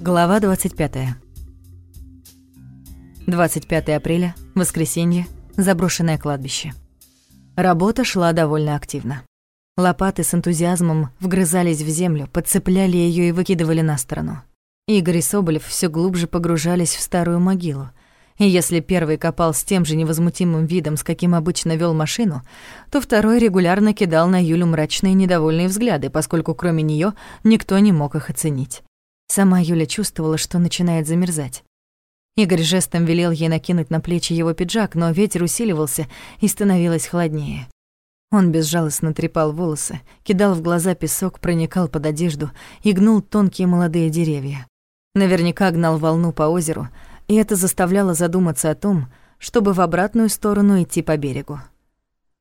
Глава 25. 25 апреля, воскресенье, заброшенное кладбище. Работа шла довольно активно. Лопаты с энтузиазмом вгрызались в землю, подцепляли ее и выкидывали на сторону. Игорь и Соболев все глубже погружались в старую могилу. И если первый копал с тем же невозмутимым видом, с каким обычно вел машину, то второй регулярно кидал на Юлю мрачные недовольные взгляды, поскольку кроме нее никто не мог их оценить. Сама Юля чувствовала, что начинает замерзать. Игорь жестом велел ей накинуть на плечи его пиджак, но ветер усиливался и становилось холоднее. Он безжалостно трепал волосы, кидал в глаза песок, проникал под одежду и гнул тонкие молодые деревья. Наверняка гнал волну по озеру, и это заставляло задуматься о том, чтобы в обратную сторону идти по берегу.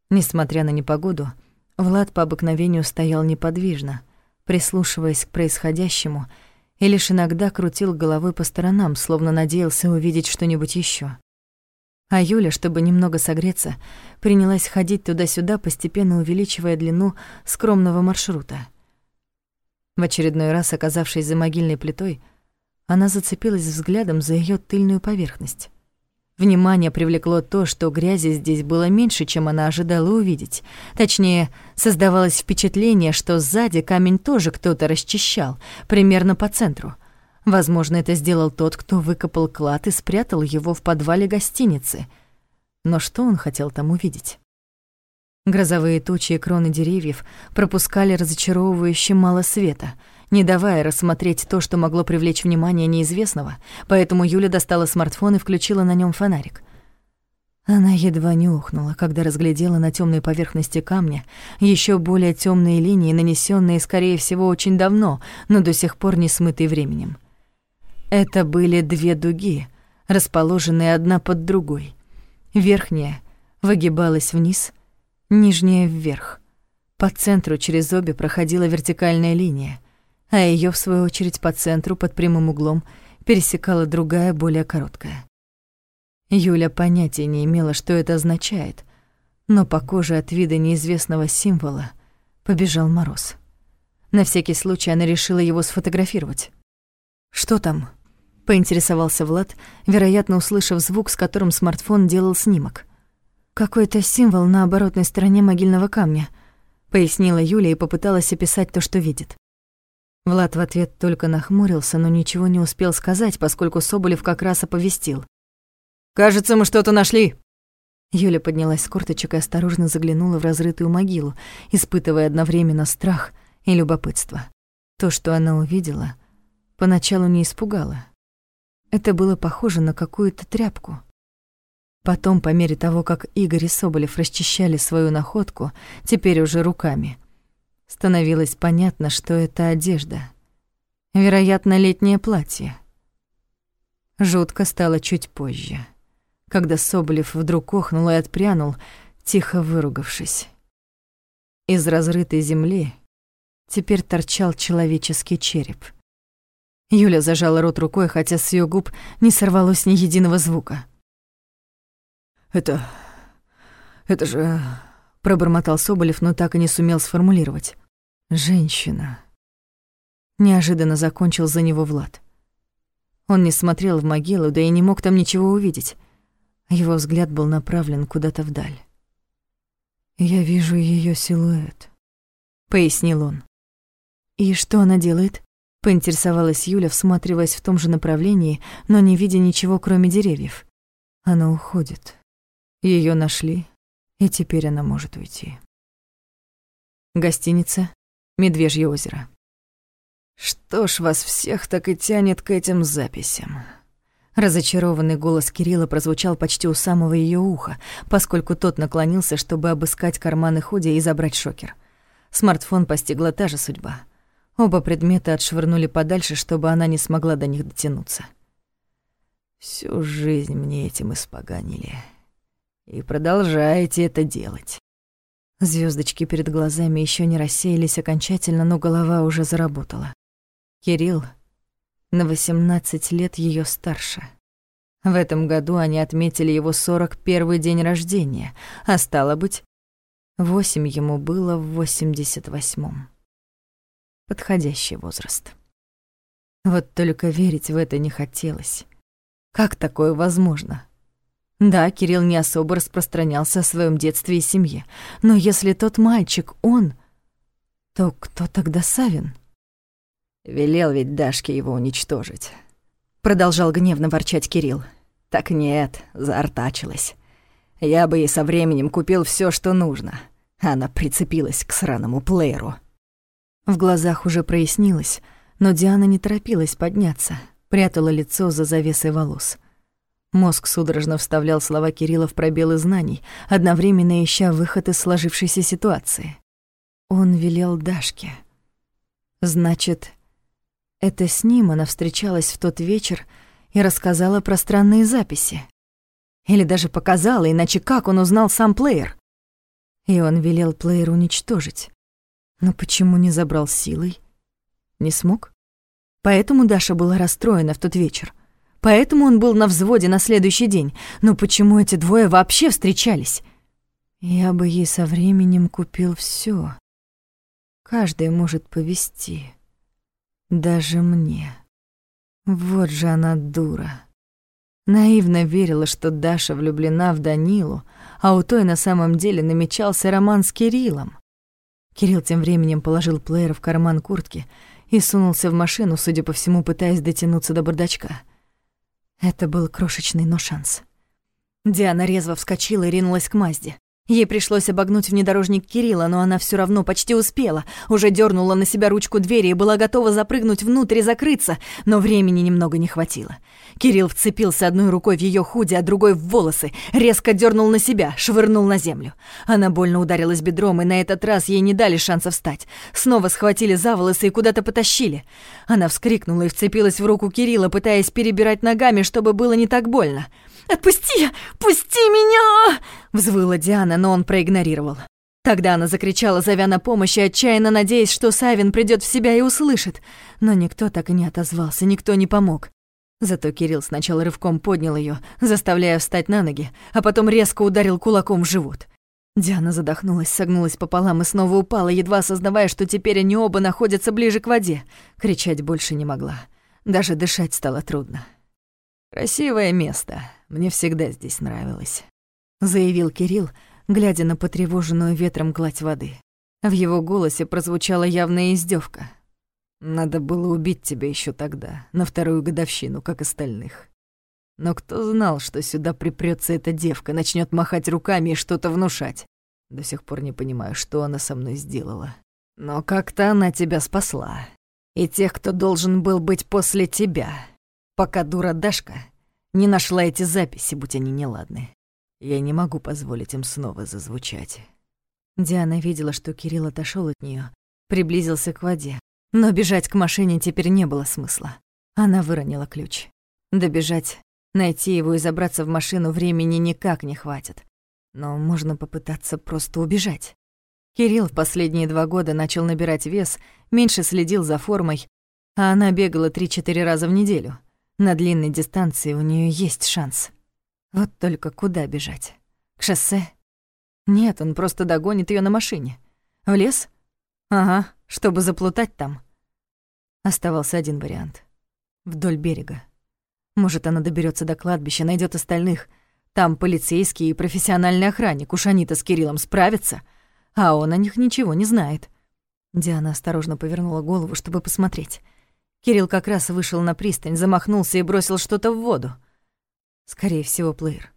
Несмотря на непогоду, Влад по обыкновению стоял неподвижно, прислушиваясь к происходящему и лишь иногда крутил головой по сторонам, словно надеялся увидеть что-нибудь еще. А Юля, чтобы немного согреться, принялась ходить туда-сюда, постепенно увеличивая длину скромного маршрута. В очередной раз, оказавшись за могильной плитой, она зацепилась взглядом за ее тыльную поверхность. Внимание привлекло то, что грязи здесь было меньше, чем она ожидала увидеть. Точнее, создавалось впечатление, что сзади камень тоже кто-то расчищал, примерно по центру. Возможно, это сделал тот, кто выкопал клад и спрятал его в подвале гостиницы. Но что он хотел там увидеть? Грозовые тучи и кроны деревьев пропускали разочаровывающе мало света — не давая рассмотреть то, что могло привлечь внимание неизвестного, поэтому Юля достала смартфон и включила на нем фонарик. Она едва не ухнула, когда разглядела на темной поверхности камня еще более темные линии, нанесенные, скорее всего, очень давно, но до сих пор не смытые временем. Это были две дуги, расположенные одна под другой. Верхняя выгибалась вниз, нижняя вверх. По центру через обе проходила вертикальная линия — а ее в свою очередь, по центру, под прямым углом, пересекала другая, более короткая. Юля понятия не имела, что это означает, но по коже от вида неизвестного символа побежал мороз. На всякий случай она решила его сфотографировать. «Что там?» — поинтересовался Влад, вероятно, услышав звук, с которым смартфон делал снимок. «Какой-то символ на оборотной стороне могильного камня», — пояснила Юля и попыталась описать то, что видит. Влад в ответ только нахмурился, но ничего не успел сказать, поскольку Соболев как раз оповестил. «Кажется, мы что-то нашли!» Юля поднялась с корточек и осторожно заглянула в разрытую могилу, испытывая одновременно страх и любопытство. То, что она увидела, поначалу не испугало. Это было похоже на какую-то тряпку. Потом, по мере того, как Игорь и Соболев расчищали свою находку, теперь уже руками, становилось понятно, что это одежда. Вероятно, летнее платье. Жутко стало чуть позже, когда Соболев вдруг охнул и отпрянул, тихо выругавшись. Из разрытой земли теперь торчал человеческий череп. Юля зажала рот рукой, хотя с ее губ не сорвалось ни единого звука. «Это... это же пробормотал Соболев, но так и не сумел сформулировать. Женщина. Неожиданно закончил за него Влад. Он не смотрел в могилу, да и не мог там ничего увидеть. Его взгляд был направлен куда-то вдаль. «Я вижу ее силуэт», — пояснил он. «И что она делает?» — поинтересовалась Юля, всматриваясь в том же направлении, но не видя ничего, кроме деревьев. Она уходит. Ее нашли, и теперь она может уйти. Гостиница «Медвежье озеро». «Что ж вас всех так и тянет к этим записям?» Разочарованный голос Кирилла прозвучал почти у самого ее уха, поскольку тот наклонился, чтобы обыскать карманы Худи и забрать шокер. Смартфон постигла та же судьба. Оба предмета отшвырнули подальше, чтобы она не смогла до них дотянуться. «Всю жизнь мне этим испоганили», и продолжаете это делать. Звездочки перед глазами еще не рассеялись окончательно, но голова уже заработала. Кирилл на 18 лет ее старше. В этом году они отметили его 41 день рождения, а стало быть, восемь ему было в 88-м. Подходящий возраст. Вот только верить в это не хотелось. Как такое возможно? Да, Кирилл не особо распространялся о своем детстве и семье, но если тот мальчик он, то кто тогда Савин? Велел ведь Дашке его уничтожить. Продолжал гневно ворчать Кирилл. Так нет, заортачилась. Я бы ей со временем купил все, что нужно. Она прицепилась к сраному плееру. В глазах уже прояснилось, но Диана не торопилась подняться, прятала лицо за завесой волос. Мозг судорожно вставлял слова Кирилла в пробелы знаний, одновременно ища выход из сложившейся ситуации. Он велел Дашке. Значит, это с ним она встречалась в тот вечер и рассказала про странные записи. Или даже показала, иначе как он узнал сам плеер? И он велел плеер уничтожить. Но почему не забрал силой? Не смог? Поэтому Даша была расстроена в тот вечер. Поэтому он был на взводе на следующий день. Но почему эти двое вообще встречались? Я бы ей со временем купил все. Каждый может повести. Даже мне. Вот же она дура. Наивно верила, что Даша влюблена в Данилу, а у той на самом деле намечался роман с Кириллом. Кирилл тем временем положил плеер в карман куртки и сунулся в машину, судя по всему, пытаясь дотянуться до бардачка. Это был крошечный, но шанс. Диана резво вскочила и ринулась к Мазде. Ей пришлось обогнуть внедорожник Кирилла, но она все равно почти успела. Уже дернула на себя ручку двери и была готова запрыгнуть внутрь и закрыться, но времени немного не хватило. Кирилл вцепился одной рукой в ее худи, а другой в волосы, резко дернул на себя, швырнул на землю. Она больно ударилась бедром, и на этот раз ей не дали шанса встать. Снова схватили за волосы и куда-то потащили. Она вскрикнула и вцепилась в руку Кирилла, пытаясь перебирать ногами, чтобы было не так больно. «Отпусти! Пусти меня!» — взвыла Диана, но он проигнорировал. Тогда она закричала, зовя на помощь и отчаянно надеясь, что Савин придет в себя и услышит. Но никто так и не отозвался, никто не помог. Зато Кирилл сначала рывком поднял ее, заставляя встать на ноги, а потом резко ударил кулаком в живот. Диана задохнулась, согнулась пополам и снова упала, едва осознавая, что теперь они оба находятся ближе к воде. Кричать больше не могла. Даже дышать стало трудно. «Красивое место. Мне всегда здесь нравилось», — заявил Кирилл, глядя на потревоженную ветром гладь воды. В его голосе прозвучала явная издевка. «Надо было убить тебя еще тогда, на вторую годовщину, как остальных. Но кто знал, что сюда припрется эта девка, начнет махать руками и что-то внушать? До сих пор не понимаю, что она со мной сделала. Но как-то она тебя спасла. И тех, кто должен был быть после тебя пока дура Дашка не нашла эти записи, будь они неладны. Я не могу позволить им снова зазвучать. Диана видела, что Кирилл отошел от нее, приблизился к воде, но бежать к машине теперь не было смысла. Она выронила ключ. Добежать, найти его и забраться в машину времени никак не хватит. Но можно попытаться просто убежать. Кирилл в последние два года начал набирать вес, меньше следил за формой, а она бегала 3-4 раза в неделю — на длинной дистанции у нее есть шанс. Вот только куда бежать? К шоссе? Нет, он просто догонит ее на машине. В лес? Ага, чтобы заплутать там. Оставался один вариант. Вдоль берега. Может, она доберется до кладбища, найдет остальных. Там полицейский и профессиональный охранник. Уж они-то с Кириллом справятся. А он о них ничего не знает. Диана осторожно повернула голову, чтобы посмотреть. Кирилл как раз вышел на пристань, замахнулся и бросил что-то в воду. Скорее всего, плеер.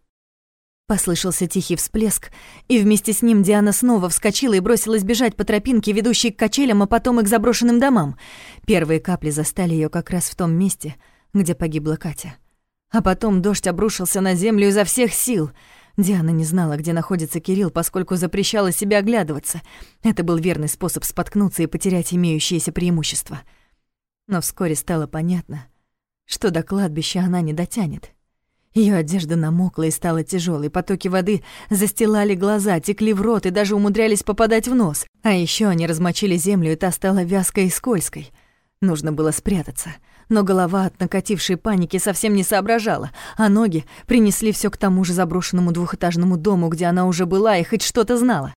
Послышался тихий всплеск, и вместе с ним Диана снова вскочила и бросилась бежать по тропинке, ведущей к качелям, а потом и к заброшенным домам. Первые капли застали ее как раз в том месте, где погибла Катя. А потом дождь обрушился на землю изо всех сил. Диана не знала, где находится Кирилл, поскольку запрещала себе оглядываться. Это был верный способ споткнуться и потерять имеющееся преимущество — но вскоре стало понятно, что до кладбища она не дотянет. Ее одежда намокла и стала тяжелой, потоки воды застилали глаза, текли в рот и даже умудрялись попадать в нос. А еще они размочили землю, и та стала вязкой и скользкой. Нужно было спрятаться, но голова от накатившей паники совсем не соображала, а ноги принесли все к тому же заброшенному двухэтажному дому, где она уже была и хоть что-то знала.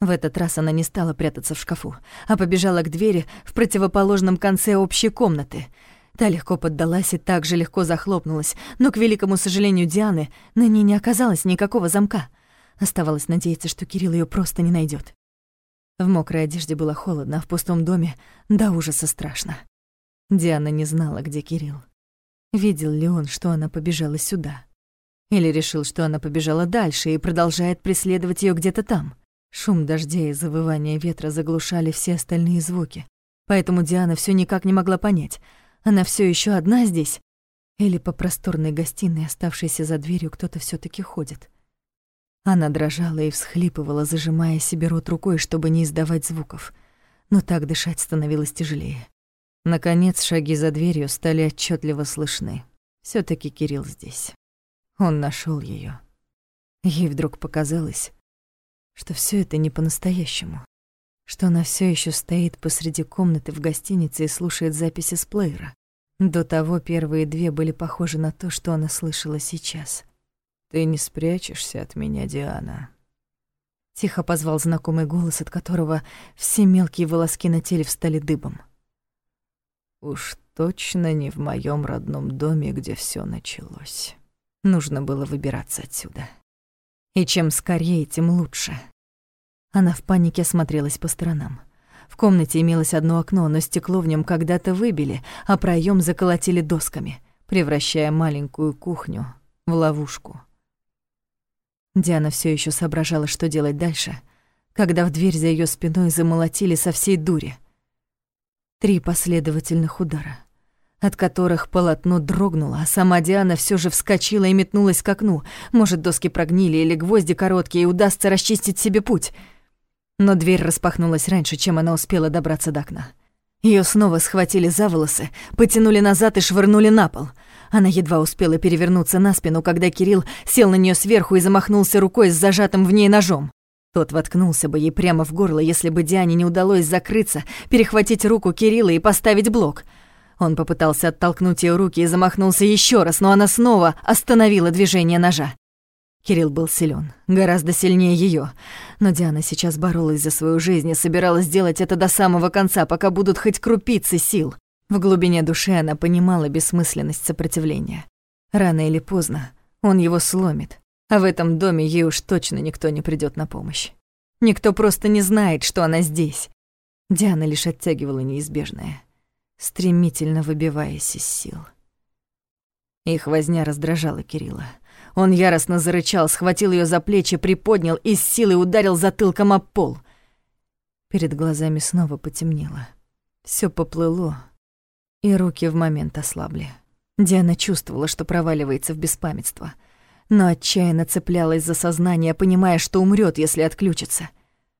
В этот раз она не стала прятаться в шкафу, а побежала к двери в противоположном конце общей комнаты. Та легко поддалась и так же легко захлопнулась, но, к великому сожалению Дианы, на ней не оказалось никакого замка. Оставалось надеяться, что Кирилл ее просто не найдет. В мокрой одежде было холодно, а в пустом доме до ужаса страшно. Диана не знала, где Кирилл. Видел ли он, что она побежала сюда? Или решил, что она побежала дальше и продолжает преследовать ее где-то там? Шум дождя и завывание ветра заглушали все остальные звуки. Поэтому Диана все никак не могла понять, она все еще одна здесь? Или по просторной гостиной, оставшейся за дверью, кто-то все таки ходит? Она дрожала и всхлипывала, зажимая себе рот рукой, чтобы не издавать звуков. Но так дышать становилось тяжелее. Наконец, шаги за дверью стали отчетливо слышны. все таки Кирилл здесь. Он нашел ее. Ей вдруг показалось, что все это не по-настоящему что она все еще стоит посреди комнаты в гостинице и слушает записи с плеера. До того первые две были похожи на то, что она слышала сейчас. «Ты не спрячешься от меня, Диана?» Тихо позвал знакомый голос, от которого все мелкие волоски на теле встали дыбом. «Уж точно не в моем родном доме, где все началось. Нужно было выбираться отсюда. И чем скорее, тем лучше». Она в панике осмотрелась по сторонам. В комнате имелось одно окно, но стекло в нем когда-то выбили, а проем заколотили досками, превращая маленькую кухню в ловушку. Диана все еще соображала, что делать дальше, когда в дверь за ее спиной замолотили со всей дури. Три последовательных удара, от которых полотно дрогнуло, а сама Диана все же вскочила и метнулась к окну. Может, доски прогнили или гвозди короткие, и удастся расчистить себе путь — но дверь распахнулась раньше, чем она успела добраться до окна. Ее снова схватили за волосы, потянули назад и швырнули на пол. Она едва успела перевернуться на спину, когда Кирилл сел на нее сверху и замахнулся рукой с зажатым в ней ножом. Тот воткнулся бы ей прямо в горло, если бы Диане не удалось закрыться, перехватить руку Кирилла и поставить блок. Он попытался оттолкнуть ее руки и замахнулся еще раз, но она снова остановила движение ножа. Кирилл был силен, гораздо сильнее ее, но Диана сейчас боролась за свою жизнь и собиралась сделать это до самого конца, пока будут хоть крупицы сил. В глубине души она понимала бессмысленность сопротивления. Рано или поздно он его сломит, а в этом доме ей уж точно никто не придет на помощь. Никто просто не знает, что она здесь. Диана лишь оттягивала неизбежное, стремительно выбиваясь из сил. Их возня раздражала Кирилла. Он яростно зарычал, схватил ее за плечи, приподнял и с силой ударил затылком об пол. Перед глазами снова потемнело. Все поплыло, и руки в момент ослабли. Диана чувствовала, что проваливается в беспамятство, но отчаянно цеплялась за сознание, понимая, что умрет, если отключится.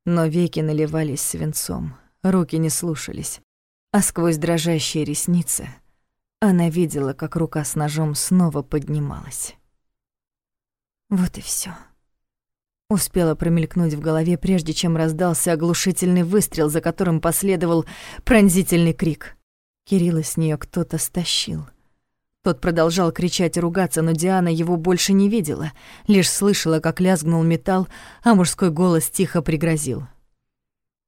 Но веки наливались свинцом, руки не слушались, а сквозь дрожащие ресницы она видела, как рука с ножом снова поднималась. Вот и все. Успела промелькнуть в голове, прежде чем раздался оглушительный выстрел, за которым последовал пронзительный крик. Кирилла с нее кто-то стащил. Тот продолжал кричать и ругаться, но Диана его больше не видела, лишь слышала, как лязгнул металл, а мужской голос тихо пригрозил.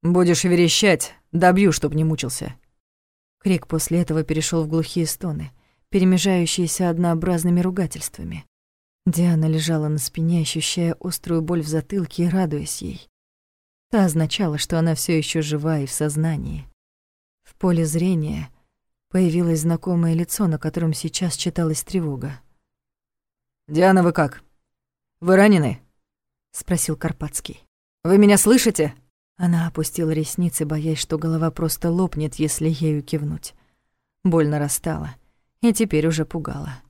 «Будешь верещать, добью, чтоб не мучился». Крик после этого перешел в глухие стоны, перемежающиеся однообразными ругательствами. Диана лежала на спине, ощущая острую боль в затылке и радуясь ей. Та означала, что она все еще жива и в сознании. В поле зрения появилось знакомое лицо, на котором сейчас читалась тревога. «Диана, вы как? Вы ранены?» — спросил Карпатский. «Вы меня слышите?» Она опустила ресницы, боясь, что голова просто лопнет, если ею кивнуть. Боль нарастала и теперь уже пугала.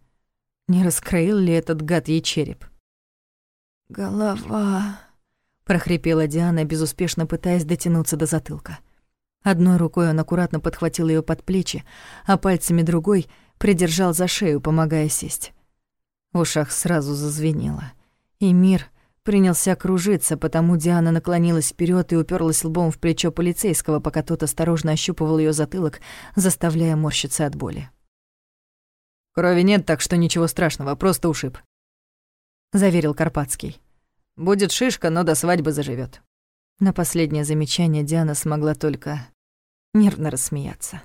Не раскроил ли этот гад ей череп? «Голова...» — прохрипела Диана, безуспешно пытаясь дотянуться до затылка. Одной рукой он аккуратно подхватил ее под плечи, а пальцами другой придержал за шею, помогая сесть. В ушах сразу зазвенело, и мир принялся кружиться, потому Диана наклонилась вперед и уперлась лбом в плечо полицейского, пока тот осторожно ощупывал ее затылок, заставляя морщиться от боли. Крови нет, так что ничего страшного, просто ушиб», — заверил Карпатский. «Будет шишка, но до свадьбы заживет. На последнее замечание Диана смогла только нервно рассмеяться.